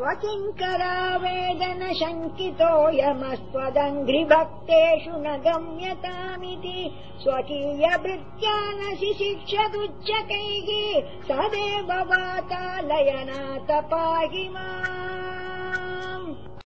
स्वचङ्करा वेदनशङ्कितोऽयमस्त्वदङ्घ्रिभक्तेषु न गम्यतामिति स्वकीयभृत्या न शिक्षदुच्चकैः स वातालयनाथ पाहि मा